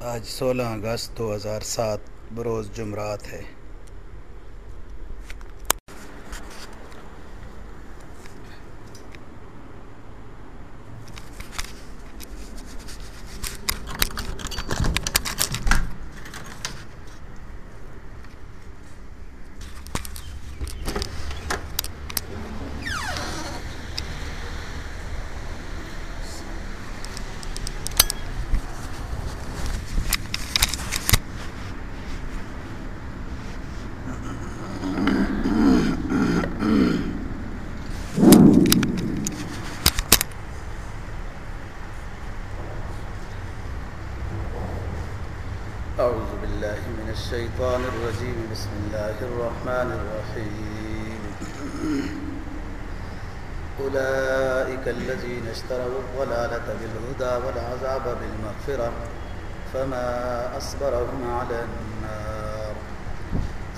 آج سولہ اگست دو ہزار سات بروز جمعرات ہے۔ الشيطان الرجيم. بسم الله الرحمن الرحيم. أولئك الذين اشتروا الضلالة بالهدى والعذاب بالمغفرة فما أصبرهم على النار.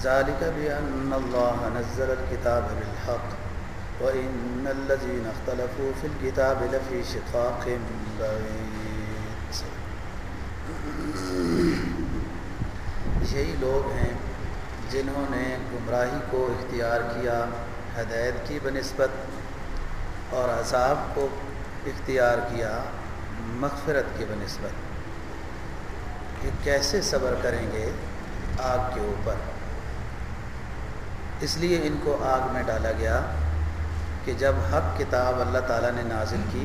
ذلك بأن الله نزل الكتاب بالحق وإن الذين اختلفوا في الكتاب لفي شقاق بعيد. یہی لوگ ہیں جنہوں نے گمراہی کو اختیار کیا، ہدایت کی بنسبت، اور عذاب کو اختیار کیا مغفرت کی بنسبت۔ کہ کیسے صبر کریں گے آگ کے اوپر؟ اس لیے ان کو آگ میں ڈالا گیا کہ جب حق کتاب اللہ تعالیٰ نے نازل کی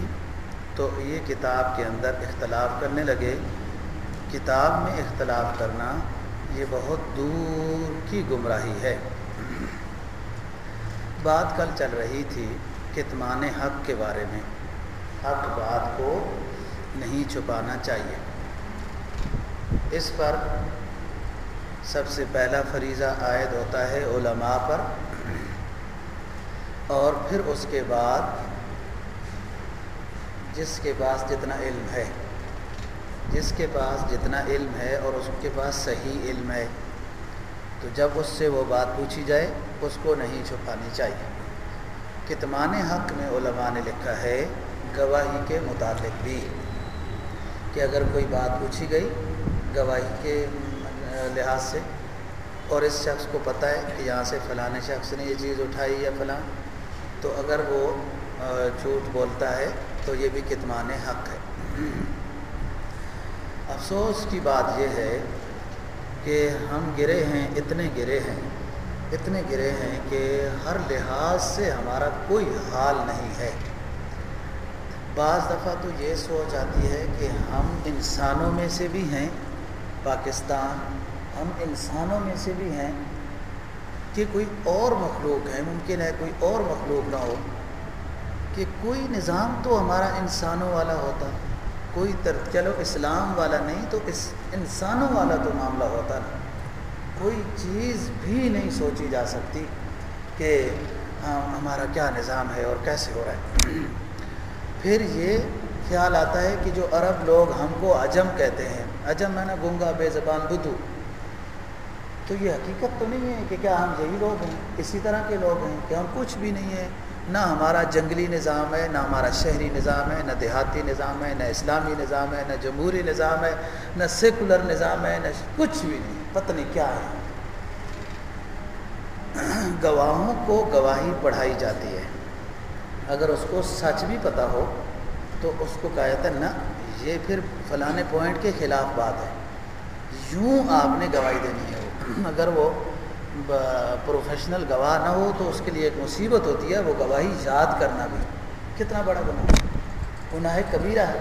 تو یہ کتاب کے اندر اختلاف کرنے لگے۔ کتاب میں اختلاف کرنا یہ بہت دور کی گمراہی ہے۔ بات کل چل رہی تھی کتمان حق کے بارے میں۔ حق بات کو نہیں چھپانا چاہیے۔ اس پر سب سے پہلا فریضہ عائد ہوتا ہے علماء پر۔ اور پھر اس کے بعد جس کے پاس جتنا علم ہے۔ جس کے پاس جتنا علم ہے اور اس کے پاس صحیح علم ہے، تو جب اس سے وہ بات پوچھی جائے، اس کو نہیں چھپانی چاہیے۔ کتمان حق میں علماء نے لکھا ہے، گواہی کے متعلق بھی۔ کہ اگر کوئی بات پوچھی گئی گواہی کے لحاظ سے، اور اس شخص کو پتہ ہے کہ یہاں سے فلاں شخص نے یہ چیز اٹھائی یا فلاں، تو اگر وہ جھوٹ بولتا ہے، تو یہ بھی کتمان حق ہے۔ افسوس کی بات یہ ہے کہ ہم گرے ہیں، اتنے گرے ہیں، اتنے گرے ہیں کہ ہر لحاظ سے ہمارا کوئی حال نہیں ہے۔ بعض دفعہ تو یہ سوچ آتی ہے کہ ہم انسانوں میں سے بھی ہیں، پاکستان، ہم انسانوں میں سے بھی ہیں، کہ کوئی اور مخلوق ہے، ممکن ہے کوئی اور مخلوق نہ ہو، کہ کوئی نظام تو ہمارا انسانوں والا ہوتا۔ کوئی تر، چلو اسلام والا نہیں تو اس انسانوں والا تو معاملہ ہوتا نا۔ کوئی چیز بھی نہیں سوچی جا سکتی کہ ہاں، ہمارا کیا نظام ہے اور کیسے ہو رہا ہے۔ پھر یہ خیال آتا ہے کہ جو عرب لوگ ہم کو عجم کہتے ہیں، عجم میں نا گنگا، بے زبان، بدھو۔ تو یہ حقیقت تو نہیں ہے کہ کیا ہم یہی لوگ ہیں، اسی طرح کے لوگ ہیں، کہ ہم کچھ بھی نہیں ہیں۔ نہ ہمارا جنگلی نظام ہے، نہ ہمارا شہری نظام ہے، نہ دیہاتی نظام ہے، نہ اسلامی نظام ہے، نہ جمہوری نظام ہے، نہ سیکولر نظام ہے، نہ کچھ بھی نہیں، پتہ نہیں کیا ہے۔ گواہوں کو گواہی پڑھائی جاتی ہے۔ اگر اس کو سچ بھی پتہ ہو تو اس کو کہا جاتا ہے، نہ، یہ پھر فلانے پوائنٹ کے خلاف بات ہے۔ یوں آپ نے گواہی دینی ہے۔ اگر وہ پروفیشنل گواہ نہ ہو تو اس کے لیے ایک مصیبت ہوتی ہے، وہ گواہی یاد کرنا بھی۔ کتنا بڑا گناہ گناہ کبیرہ ہے۔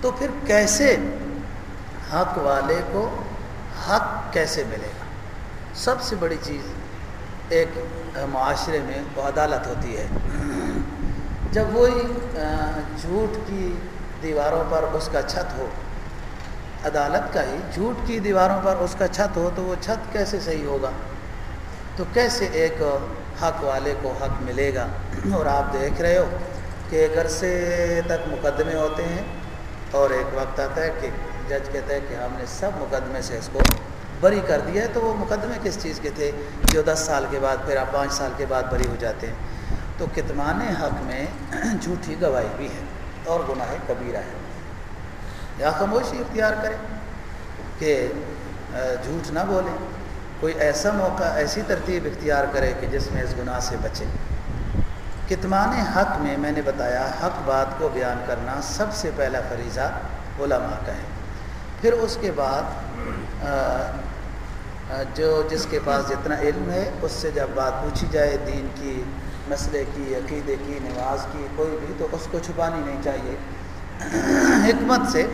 تو پھر کیسے حق والے کو حق کیسے ملے گا؟ سب سے بڑی چیز ایک معاشرے میں وہ عدالت ہوتی ہے۔ جب وہی جھوٹ کی دیواروں پر اس کا چھت ہو عدالت کا ہی جھوٹ کی دیواروں پر اس کا چھت ہو تو وہ چھت کیسے صحیح ہوگا؟ تو کیسے ایک حق والے کو حق ملے گا؟ اور آپ دیکھ رہے ہو کہ ایک عرصے تک مقدمے ہوتے ہیں اور ایک وقت آتا ہے کہ جج کہتا ہے کہ ہم نے سب مقدمے سے اس کو بری کر دیا ہے، تو وہ مقدمے کس چیز کے تھے؟ جو دس سال کے بعد، پھر آپ پانچ سال کے بعد بری ہو جاتے ہیں۔ تو کتمان حق میں جھوٹی گواہی بھی ہے اور گناہ کبیرہ ہے۔ یا خاموشی اختیار کریں کہ جھوٹ نہ بولیں۔ کوئی ایسا موقع، ایسی ترتیب اختیار کرے کہ جس میں اس گناہ سے بچے۔ کتمان حق میں میں نے بتایا، حق بات کو بیان کرنا سب سے پہلا فریضہ علماء کا ہے۔ پھر اس کے بعد جو جس کے پاس جتنا علم ہے، اس سے جب بات پوچھی جائے، دین کی، مسئلے کی، عقیدے کی، نماز کی، کوئی بھی، تو اس کو چھپانی نہیں چاہیے۔ حکمت سے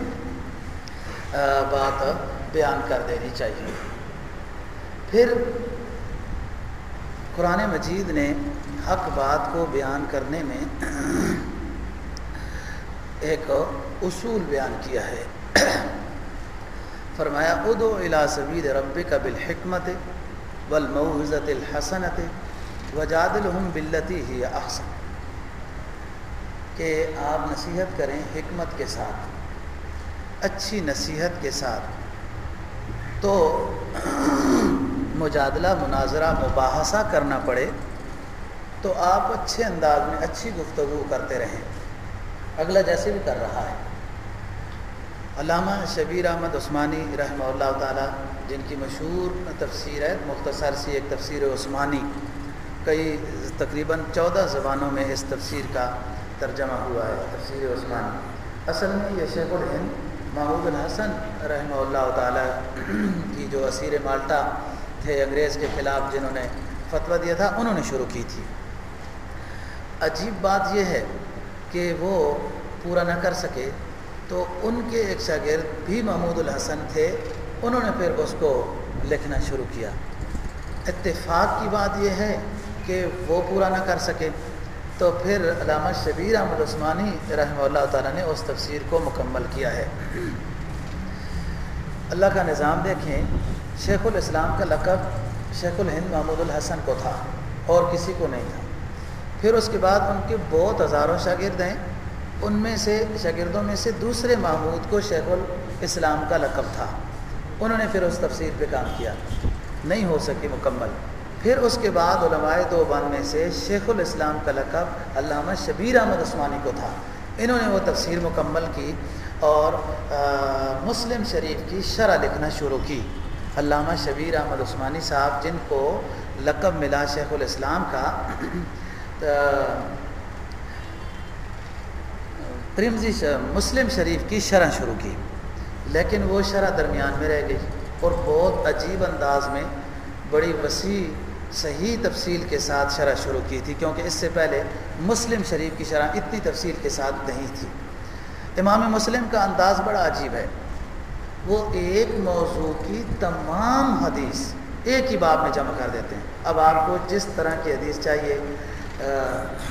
بات بیان کر دینی چاہیے۔ پھر قرآن مجید نے حق بات کو بیان کرنے میں ایک اصول بیان کیا ہے۔ فرمایا ادو الا سبید رب کا بالحکمت والموعظت الحسنت وجاد الحم بلتی ہی احسن۔ کہ آپ نصیحت کریں حکمت کے ساتھ، اچھی نصیحت کے ساتھ۔ تو مجادلہ، مناظرہ، مباحثہ کرنا پڑے تو آپ اچھے انداز میں اچھی گفتگو کرتے رہیں۔ اگلا جیسے بھی کر رہا ہے۔ علامہ شبیر احمد عثمانی رحمہ اللہ تعالیٰ، جن کی مشہور تفسیر ہے، مختصر سی ایک تفسیر عثمانی، کئی تقریباً چودہ زبانوں میں اس تفسیر کا ترجمہ ہوا ہے، تفسیر عثمانی اصل میں یہ شیخ الہند محمود الحسن رحمہ اللہ تعالیٰ کی جو اسیر مالٹا تھے انگریز کے خلاف جنہوں نے فتویٰ دیا تھا، انہوں نے شروع کی تھی۔ عجیب بات یہ ہے کہ وہ پورا نہ کر سکے تو ان کے ایک شاگرد بھی محمود الحسن تھے، انہوں نے پھر اس کو لکھنا شروع کیا۔ اتفاق کی بات یہ ہے کہ وہ پورا نہ کر سکے۔ تو پھر علامہ شبیر احمد عثمانی رحمہ اللہ تعالیٰ نے اس تفسیر کو مکمل کیا ہے۔ اللہ کا نظام دیکھیں، شیخ الاسلام کا لقب شیخ الہند محمود الحسن کو تھا، اور کسی کو نہیں تھا۔ پھر اس کے بعد ان کے بہت ہزاروں شاگرد ہیں، ان میں سے، شاگردوں میں سے دوسرے محمود کو شیخ الاسلام کا لقب تھا۔ انہوں نے پھر اس تفسیر پہ کام کیا۔ نہیں ہو سکی مکمل۔ پھر اس کے بعد علماء دوبان میں سے شیخ الاسلام کا لقب علامہ شبیر احمد عثمانی کو تھا۔ انہوں نے وہ تفسیر مکمل کی اور مسلم شریف کی شرح لکھنا شروع کی۔ علامہ شبیر احمد عثمانی صاحب، جن کو لقب ملا شیخ الاسلام کا پرمزی مسلم شریف کی شرح شروع کی۔ لیکن وہ شرح درمیان میں رہ گئی اور بہت عجیب انداز میں بڑی وسیع صحیح تفصیل کے ساتھ شرح شروع کی تھی، کیونکہ اس سے پہلے مسلم شریف کی شرح اتنی تفصیل کے ساتھ نہیں تھی۔ امام مسلم کا انداز بڑا عجیب ہے۔ وہ ایک موضوع کی تمام حدیث ایک ہی باب میں جمع کر دیتے ہیں۔ اب آپ کو جس طرح کی حدیث چاہیے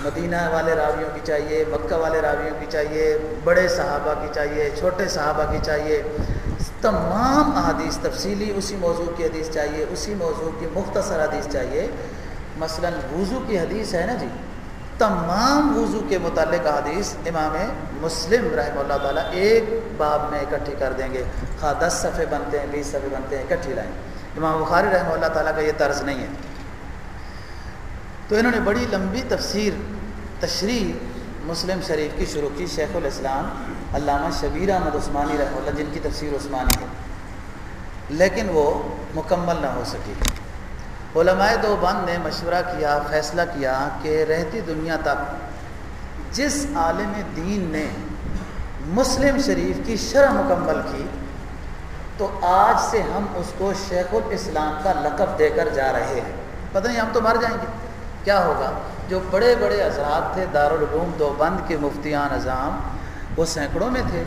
مدینہ والے راویوں کی چاہیے، مکہ والے راویوں کی چاہیے، بڑے صحابہ کی چاہیے، چھوٹے صحابہ کی چاہیے تمام احادیث تفصیلی اسی موضوع کی حدیث چاہیے، اسی موضوع کی مختصر حدیث چاہیے۔ مثلا وضو کی حدیث ہے نا جی؟ تمام وضو کے متعلق حدیث امام مسلم رحمہ اللہ تعالیٰ ایک باب میں اکٹھی کر دیں گے۔ خواہ دس صفحے بنتے ہیں، بیس صفحے بنتے ہیں، اکٹھی لائیں۔ امام بخاری رحمہ اللہ تعالیٰ کا یہ طرز نہیں ہے۔ تو انہوں نے بڑی لمبی تفسیر تشریح مسلم شریف کی شروع کی، شیخ الاسلام علامہ شبیر احمد عثمانی رحمۃ اللہ، جن کی تفسیر عثمانی ہے۔ لیکن وہ مکمل نہ ہو سکی۔ علماء دو بند نے مشورہ کیا، فیصلہ کیا کہ رہتی دنیا تک جس عالم دین نے مسلم شریف کی شرح مکمل کی، تو آج سے ہم اس کو شیخ الاسلام کا لقب دے کر جا رہے ہیں۔ پتہ نہیں، ہم تو مر جائیں گے۔ کیا ہوگا؟ جو بڑے بڑے حضرات تھے، دارالعلوم دو بند کے مفتیان نظام وہ سینکڑوں میں تھے۔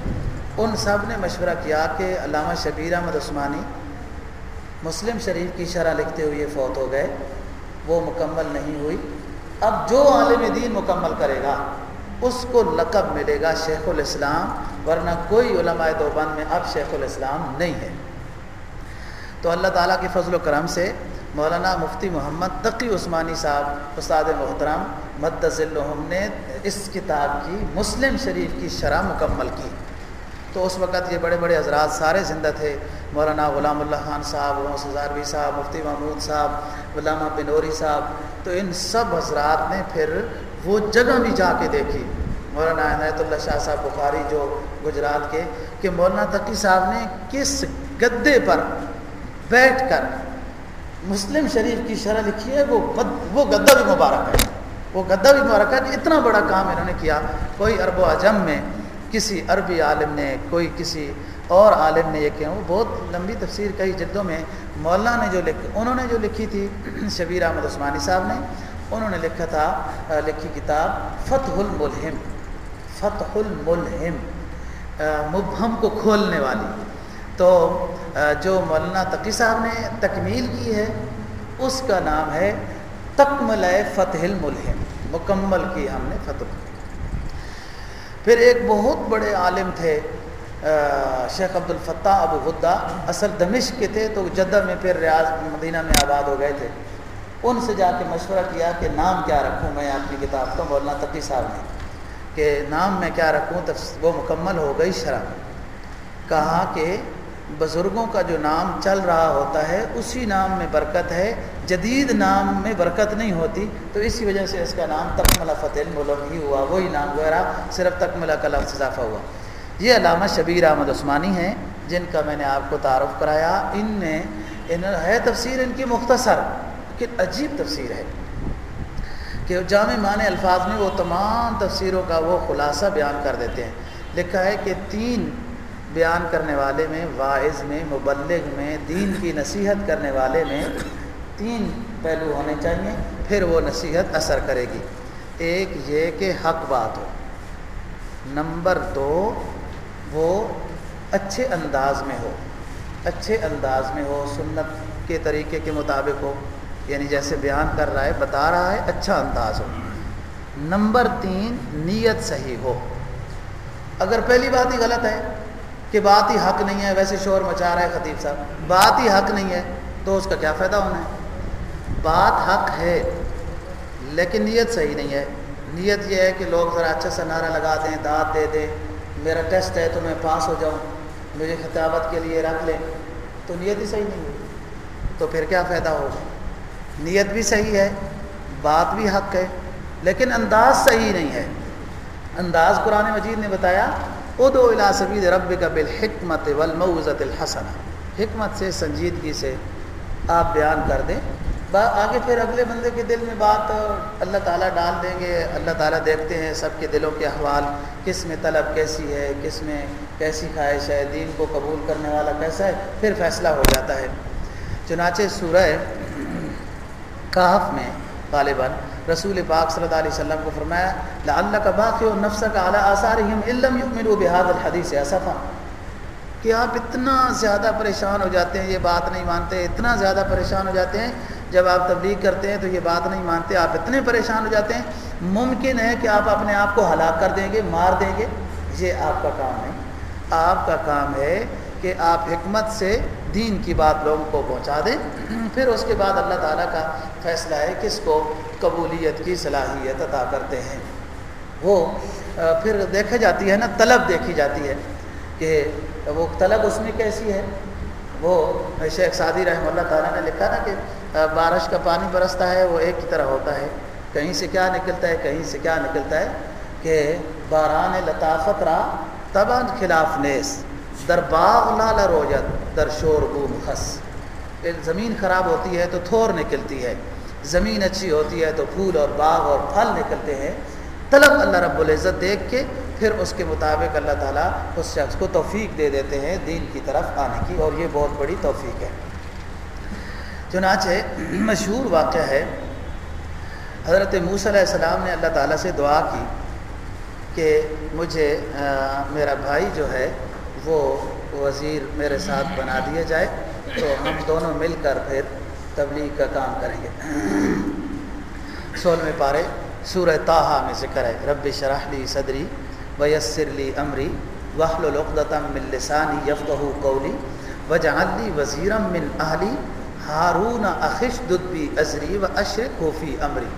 ان سب نے مشورہ کیا کہ علامہ شبیر احمد عثمانی مسلم شریف کی شرح لکھتے ہوئے فوت ہو گئے۔ وہ مکمل نہیں ہوئی۔ اب جو عالم دین مکمل کرے گا، اس کو لقب ملے گا شیخ الاسلام، ورنہ کوئی علماء دو بند میں اب شیخ الاسلام نہیں ہے۔ تو اللہ تعالیٰ کے فضل و کرم سے مولانا مفتی محمد تقی عثمانی صاحب، استاد محترم مدض الحم نے اس کتاب کی مسلم شریف کی شرح مکمل کی۔ تو اس وقت یہ بڑے بڑے حضرات سارے زندہ تھے۔ مولانا غلام اللہ خان صاحب ہزاروی صاحب، مفتی محمود صاحب، علامہ بنوری صاحب۔ تو ان سب حضرات نے پھر وہ جگہ بھی جا کے دیکھی۔ مولانا عنایت اللہ شاہ صاحب بخاری جو گجرات کے، کہ مولانا تقی صاحب نے کس گدے پر بیٹھ کر مسلم شریف کی شرح لکھی ہے، وہ وہ گدہ بھی مبارک ہے۔ وہ گدہ بھی مبارک ہے کہ اتنا بڑا کام انہوں نے کیا۔ کوئی عرب و عجم میں کسی عربی عالم نے، کوئی کسی اور عالم نے یہ کیا۔ وہ بہت لمبی تفسیر کئی جلدوں میں مولانا نے جو لکھ انہوں نے جو لکھی تھی، شبیر احمد عثمانی صاحب نے، انہوں نے لکھا تھا لکھی کتاب فتح الملہم۔ فتح الملہم مبہم کو کھولنے والی۔ تو جو مولانا تقی صاحب نے تکمیل کی ہے، اس کا نام ہے تکمل فتح الملہم مکمل کی ہم نے فتح پھر ایک بہت بڑے عالم تھے شیخ عبد الفتح ابو غدہ، اصل دمشق کے تھے، تو جدہ میں پھر ریاض، مدینہ میں آباد ہو گئے تھے۔ ان سے جا کے مشورہ کیا کہ نام کیا رکھوں میں اپنی کتاب کو مولانا تقی صاحب نے، کہ نام میں کیا رکھوں، تب وہ مکمل ہو گئی شرح۔ کہا کہ بزرگوں کا جو نام چل رہا ہوتا ہے، اسی نام میں برکت ہے۔ جدید نام میں برکت نہیں ہوتی، تو اسی وجہ سے اس کا نام تکملہ فتح الملم ہی ہوا۔ وہی نام وغیرہ صرف تکملہ کا لفظ اضافہ ہوا۔ یہ علامہ شبیر احمد عثمانی ہیں، جن کا میں نے آپ کو تعارف کرایا۔ ان نے، ان ہے تفسیر ان کی مختصر، لیکن عجیب تفسیر ہے کہ جامع معنی الفاظ میں وہ تمام تفسیروں کا وہ خلاصہ بیان کر دیتے ہیں۔ لکھا ہے کہ تین بیان کرنے والے میں، واعظ میں، مبلغ میں، دین کی نصیحت کرنے والے میں تین پہلو ہونے چاہیے، پھر وہ نصیحت اثر کرے گی۔ ایک یہ کہ حق بات ہو۔ نمبر دو، وہ اچھے انداز میں ہو۔ اچھے انداز میں ہو، سنت کے طریقے کے مطابق ہو۔ یعنی جیسے بیان کر رہا ہے، بتا رہا ہے اچھا انداز ہو۔ نمبر تین، نیت صحیح ہو۔ اگر پہلی بات ہی غلط ہے کہ بات ہی حق نہیں ہے، ویسے شور مچا رہا ہے خطیب صاحب۔ بات ہی حق نہیں ہے تو اس کا کیا فائدہ ہونا ہے؟ بات حق ہے، لیکن نیت صحیح نہیں ہے۔ نیت یہ ہے کہ لوگ ذرا اچھا سا نعرہ لگا دیں دانت دے دیں، میرا ٹیسٹ ہے تو میں پاس ہو جاؤں مجھے خطابت کے لیے رکھ لیں۔ تو نیت ہی صحیح نہیں ہوئی تو پھر کیا فائدہ ہوگا؟ نیت بھی صحیح ہے، بات بھی حق ہے، لیکن انداز صحیح نہیں ہے۔ انداز قرآن مجید نے بتایا ادو الا سبید رب کا بالحکمت والموزت الحسن حکمت سے، سنجیدگی سے آپ بیان کر دیں۔ آگے پھر اگلے بندے کے دل میں بات اللہ تعالیٰ ڈال دیں گے، اللہ تعالیٰ دیکھتے ہیں سب کے دلوں کے احوال، کس میں طلب کیسی ہے، کس میں کیسی خواہش ہے، دین کو قبول کرنے والا کیسا ہے، پھر فیصلہ ہو جاتا ہے۔ چنانچہ سورہ کہف میں غالباً رسول پاک صلی اللہ علیہ وسلم کو فرمایا اللہ کا باقی و نفس کا اعلیٰ آثار علم یکمل بحاد الحدیث اصفہ کہ آپ اتنا زیادہ پریشان ہو جاتے ہیں، یہ بات نہیں مانتے، اتنا زیادہ پریشان ہو جاتے ہیں، جب آپ تبلیغ کرتے ہیں تو یہ بات نہیں مانتے، آپ اتنے پریشان ہو جاتے ہیں۔ ممکن ہے کہ آپ اپنے آپ کو ہلاک کر دیں گے، مار دیں گے۔ یہ آپ کا کام نہیں۔ آپ کا کام ہے کہ آپ حکمت سے دین کی بات لوگوں کو پہنچا دیں۔ پھر اس کے بعد اللہ تعالیٰ کا فیصلہ ہے، کس کو؟ قبولیت کی صلاحیت عطا کرتے ہیں۔ وہ پھر دیکھا جاتی ہے نا، طلب دیکھی جاتی ہے کہ وہ طلب اس میں کیسی ہے۔ وہ، شیخ سعدی رحمہ اللہ تعالیٰ نے لکھا نا کہ بارش کا پانی برستا ہے، وہ ایک کی طرح ہوتا ہے۔ کہیں سے کیا نکلتا ہے، کہیں سے کیا نکلتا ہے کہ باران لطافت را تبا خلاف نیس۔ در باغ لال روجت در شور بوم خس۔ زمین خراب ہوتی ہے تو تھور نکلتی ہے۔ زمین اچھی ہوتی ہے تو پھول اور باغ اور پھل نکلتے ہیں۔ طلب اللہ رب العزت دیکھ کے پھر اس کے مطابق اللہ تعالیٰ اس شخص کو توفیق دے دیتے ہیں دین کی طرف آنے کی، اور یہ بہت بڑی توفیق ہے۔ چنانچہ مشہور واقعہ ہے، حضرت موسیٰ علیہ السلام نے اللہ تعالیٰ سے دعا کی کہ مجھے میرا بھائی جو ہے وہ وزیر میرے ساتھ بنا دیا جائے۔ تو ہم دونوں مل کر پھر تبلیغ کا کام کریں گے۔ سولہویں پارے سورہ تاہا میں ذکر ہے۔ رب شرح لی صدری ویسر لی امری وحل العقدم من لسانی یفقہ قولی وجعل لی وزیرم من اہلی ہارون اخش ددبی ازری و اشر خوفی امری۔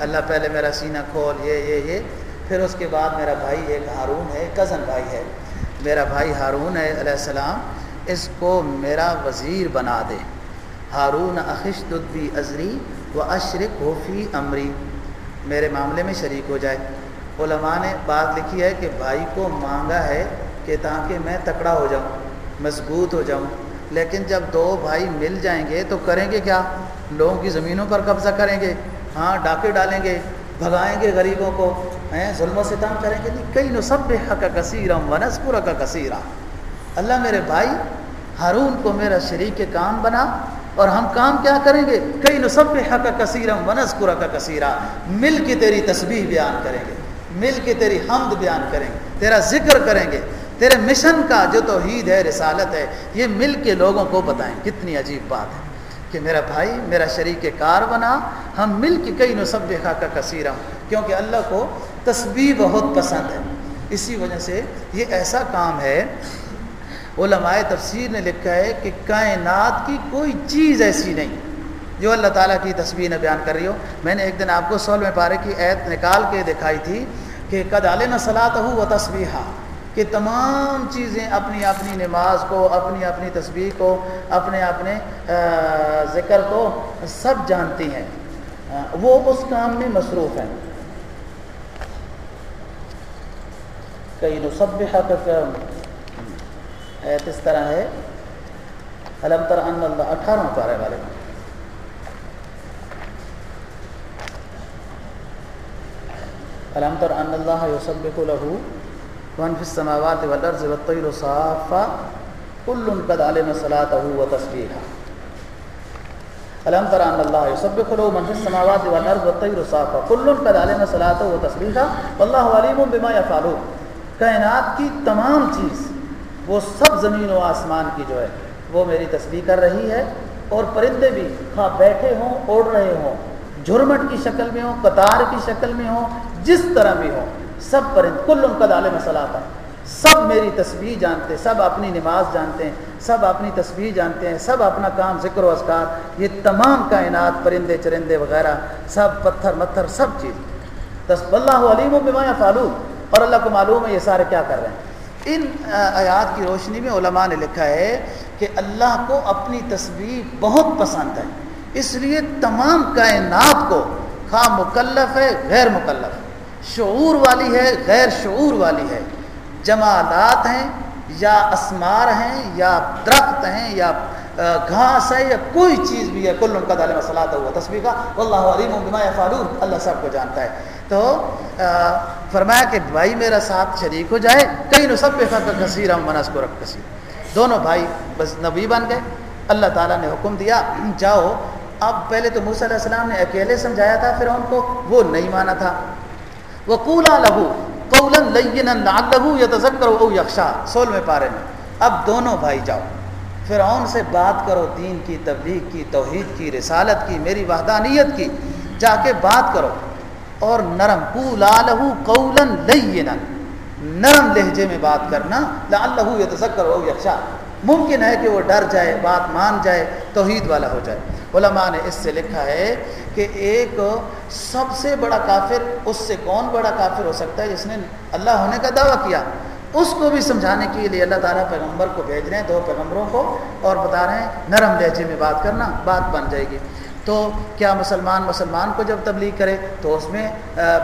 اللہ پہلے میرا سینہ کھول، یہ یہ یہ۔ پھر اس کے بعد میرا بھائی ایک ہارون ہے کزن بھائی ہے۔ میرا بھائی ہارون ہے علیہ السلام، اس کو میرا وزیر بنا دے۔ ہارون اخش ددبی ازری و اشر خوفی امری۔ میرے معاملے میں شریک ہو جائے۔ علماء نے بات لکھی ہے کہ بھائی کو مانگا ہے کہ تاکہ میں تکڑا ہو جاؤں، مضبوط ہو جاؤں۔ لیکن جب دو بھائی مل جائیں گے تو کریں گے کیا؟ لوگوں کی زمینوں پر قبضہ کریں گے۔ ہاں ڈاکے ڈالیں گے، بھگائیں گے غریبوں کو۔ ہیں ظلم و ستم کریں گے۔ نہیں کئی نصب حق کا کثیرم ونسپور کا کثیرہ اللہ میرے بھائی، ہارون کو میرا شریک کام بنا۔ اور ہم کام کیا کریں گے؟ کئی نصب حق کا کثیرم ونسپور کا کثیرہ مل کے تیری تسبیح بیان کریں گے۔ مل کے تیری حمد بیان کریں گے۔ تیرا ذکر کریں گے۔ تیرے مشن کا جو توحید ہے، رسالت ہے، یہ مل کے لوگوں کو بتائیں۔ کتنی عجیب بات ہے کہ میرا بھائی، میرا شریک کار بنا، ہم مل کے کئی نصب کا کثیر کیونکہ اللہ کو تسبیح بہت پسند ہے۔ اسی وجہ سے یہ ایسا کام ہے علماء تفسیر نے لکھا ہے کہ کائنات کی کوئی چیز ایسی نہیں جو اللہ تعالیٰ کی تصویر نے بیان کر رہی ہو۔ میں نے ایک دن آپ کو سول میں پارے کی عید نکال کے دکھائی تھی کہ قد عالم صلاح ہو وہ تصویحہ کہ تمام چیزیں اپنی اپنی نماز کو، اپنی اپنی تصویر کو، اپنے اپنے ذکر کو سب جانتی ہیں۔ وہ اس کام میں مصروف ہیں۔ کئی نصب حق ایت اس طرح ہے؟ علم تر ان اللہ اٹھارہ پارے والے۔ میں علم تر ان اللہ یسبح له وان فی السماوات والارض والطیر صافا کل قد علم صلاته وتسبیحا علم تر ان اللہ یسبح له من فی السماوات والارض والطیر صافا کل قد علم صلاته وتسبیحا والله علیم بما يفعلون کائنات کی تمام چیز وہ سب زمین و آسمان کی جو ہے، وہ میری تسبیح کر رہی ہے اور پرندے بھی ہاں بیٹھے ہوں اڑ رہے ہوں، جھرمٹ کی شکل میں ہوں، قطار کی شکل میں ہوں، جس طرح بھی ہوں، سب پرند، کل ان کا دال مسئلہ تھا۔ سب میری تصویر جانتے، سب اپنی نماز جانتے ہیں سب اپنی تصویر جانتے ہیں، سب اپنا کام ذکر و اذکار، یہ تمام کائنات، پرندے، چرندے وغیرہ، سب پتھر متھر، سب چیز۔ تس اللہ علیم و بما فالو اور اللہ کو معلوم ہے یہ سارے کیا کر رہے ہیں۔ ان آیات کی روشنی میں علماء نے لکھا ہے کہ اللہ کو اپنی تصویر بہت پسند ہے۔ اس لیے تمام کائنات کو خواہ مکلف ہے، غیر مکلف۔ شعور والی ہے، غیر شعور والی ہے۔ جمالات ہیں، یا اسمار ہیں، یا درخت ہیں، یا گھاس ہے، یا کوئی چیز بھی ہے۔ کل ان کا دال مسلات ہوا تصویر کا اللہ علیم بما فالون اللہ سب کو جانتا ہے۔ تو فرمایا کہ بھائی میرا ساتھ شریک ہو جائے کئی نصب کثیر، ہم منس کو رکھ کثیر۔ دونوں بھائی بس نبی بن گئے۔ اللہ تعالیٰ نے حکم دیا، جاؤ۔ اب پہلے تو موسیٰ علیہ السلام نے اکیلے سمجھایا تھا پھر ان کو، وہ نہیں مانا تھا۔ وہ کولا لہو قولن لین لہو یا تذکر او یکشا سول میں پارے میں۔ اب دونوں بھائی جاؤ۔ فرعون سے بات کرو، دین کی تبلیغ کی، توحید کی، رسالت کی، میری وحدانیت کی۔ جا کے بات کرو۔ اور نرم کولا لہو قولن لینا۔ نرم لہجے میں بات کرنا لعلہ یتذکر او یخشا۔ ممکن ہے کہ وہ ڈر جائے، بات مان جائے، توحید والا ہو جائے۔ علماء نے اس سے لکھا ہے کہ ایک سب سے بڑا کافر، اس سے کون بڑا کافر ہو سکتا ہے جس نے اللہ ہونے کا دعویٰ کیا؟ اس کو بھی سمجھانے کے لیے اللہ تعالیٰ پیغمبر کو بھیج رہے ہیں، دو پیغمبروں کو اور بتا رہے ہیں، نرم لہجے میں بات کرنا، بات بن جائے گی۔ تو کیا مسلمان مسلمان کو جب تبلیغ کرے تو اس میں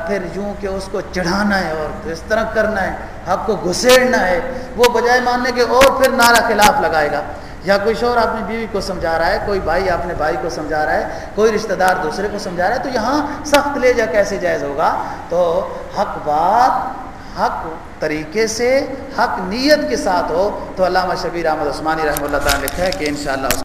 پھر یوں کہ اس کو چڑھانا ہے اور اس طرح کرنا ہے، حق کو گھسیڑنا ہے، وہ بجائے ماننے کے اور پھر نعرہ خلاف لگائے گا۔ یا کوئی شور اپنی بیوی کو سمجھا رہا ہے، کوئی بھائی اپنے بھائی کو سمجھا رہا ہے، کوئی رشتہ دار دوسرے کو سمجھا رہا ہے، تو یہاں سخت لے جا کیسے جائز ہوگا؟ تو حق بات حق طریقے سے، حق نیت کے ساتھ ہو۔ تو علامہ شبیر احمد عثمانی رحمۃ اللہ تعالیٰ لکھا ہے کہ انشاءاللہ اس